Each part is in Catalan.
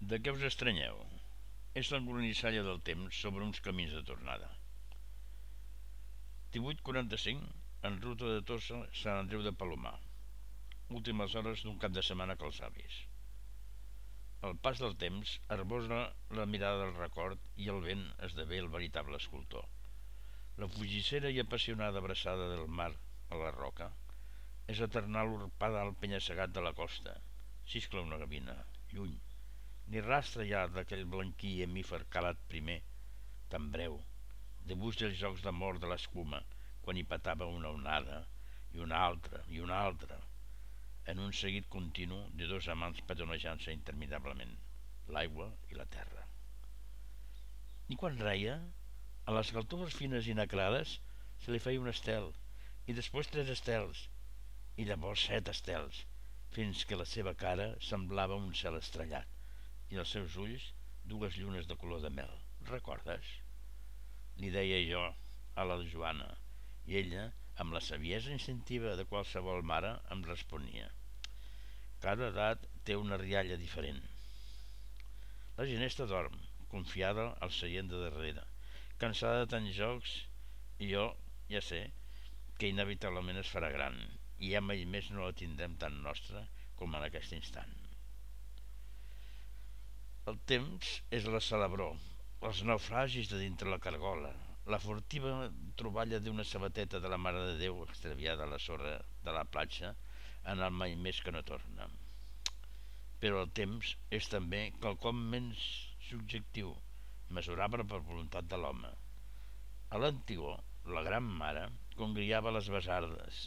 De què us estranyeu? És l'engronissalla del temps sobre uns camins de tornada. 18.45 en ruta de Tossa, Sant Andreu de Palomar. Últimes hores d'un cap de setmana que els avis. El pas del temps arbosa la mirada del record i el vent esdevé el veritable escultor. La fugissera i apassionada abraçada del mar a la roca és eternal urpada al penya-segat de la costa. Xiscla una gavina, lluny, ni rastre ja d'aquell blanquí hemífer calat primer, tan breu, dibuix dels jocs de mort de l'escuma, quan hi patava una onada, i una altra, i una altra, en un seguit continu de dos amants petonejant-se interminablement, l'aigua i la terra. I quan reia, a les galtoves fines i nacrades se li feia un estel, i després tres estels, i llavors set estels, fins que la seva cara semblava un cel estrellat i els seus ulls dues llunes de color de mel. Recordes? Li deia jo a la Joana i ella, amb la saviesa instintiva de qualsevol mare, em responia. Cada edat té una rialla diferent. La ginesta dorm, confiada al seient de darrere, cansada de tants jocs, i jo ja sé que inevitablement es farà gran i ja mai més no la tindrem tan nostra com en aquest instant. El temps és la celebró, els naufragis de dintre la cargola, la furtiva troballa d'una sabateta de la Mare de Déu extraviada a la sorra de la platja en el mai més que no torna. Però el temps és també quelcom menys subjectiu, mesurable per voluntat de l'home. A l'antigó, la gran mare congriava les besardes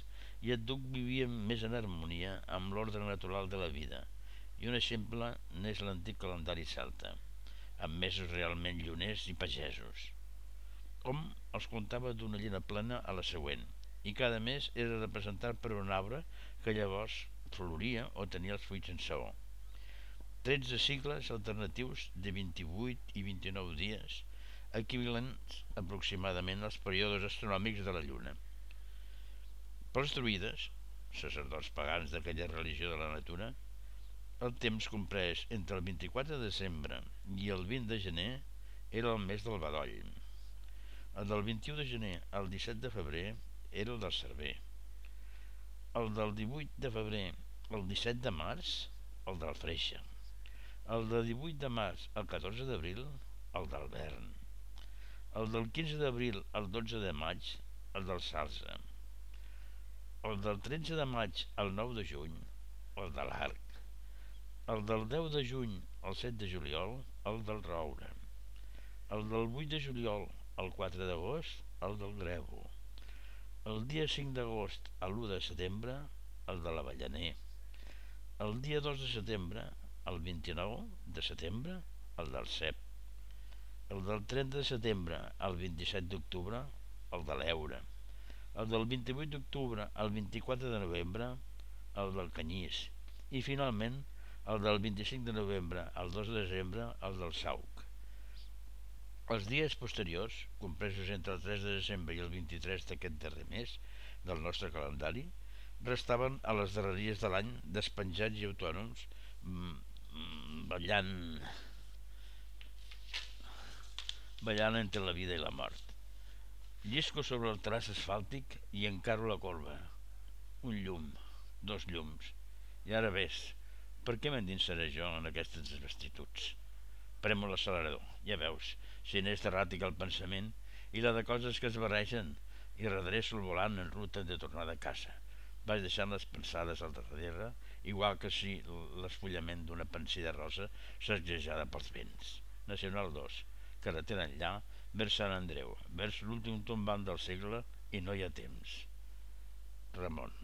i et duc vivia més en harmonia amb l'ordre natural de la vida – i un exemple n'és l'antic calendari celta, amb mesos realment lluners i pagesos. Hom els comptava d'una llena plena a la següent, i cada mes era representat per un arbre que llavors floria o tenia els fruits en saó. 13 cicles alternatius de 28 i 29 dies, equivalents aproximadament als períodes astronòmics de la Lluna. Pels druides, sacerdots pagans d'aquella religió de la natura, el temps comprès entre el 24 de desembre i el 20 de gener era el mes del Badoll. El del 21 de gener al 17 de febrer era el del Cerver. El del 18 de febrer al 17 de març, el del Freixa. El del 18 de març al 14 d'abril, el del Bern. El del 15 d'abril al 12 de maig, el del Salsa. El del 13 de maig al 9 de juny, el de l'Arc el del 10 de juny al 7 de juliol, el del roure. El del 8 de juliol al 4 d'agost, el del greu. El dia 5 d'agost a l'1 de setembre, el de l'avellaner. El dia 2 de setembre, el 29 de setembre, el del cep. El del 30 de setembre al 27 d'octubre, el de l'eure. El del 28 d'octubre al 24 de novembre, el del canyís. I finalment, del 25 de novembre al 2 de desembre, el del Sauc. Els dies posteriors, compresos entre el 3 de desembre i el 23 d'aquest darrer mes del nostre calendari, restaven a les darreries de l'any despenjats i autònoms mm, ballant ballant entre la vida i la mort. Llisco sobre el traç asfàltic i encaro la corba. Un llum, dos llums. I ara ves, per què m'endinsaré jo en aquestes vestituds? Premo l'accelerador, ja veus, si n'és erràtic el pensament i la de coses que es barregen i redreço el volant en ruta de tornada a casa. Vaig deixant les pensades al darrere, igual que si l'esfullament d'una pensida rosa s'exgejada pels vents. Nacional 2, carretera enllà, vers Sant Andreu, vers l'últim tombant del segle i no hi ha temps. Ramon.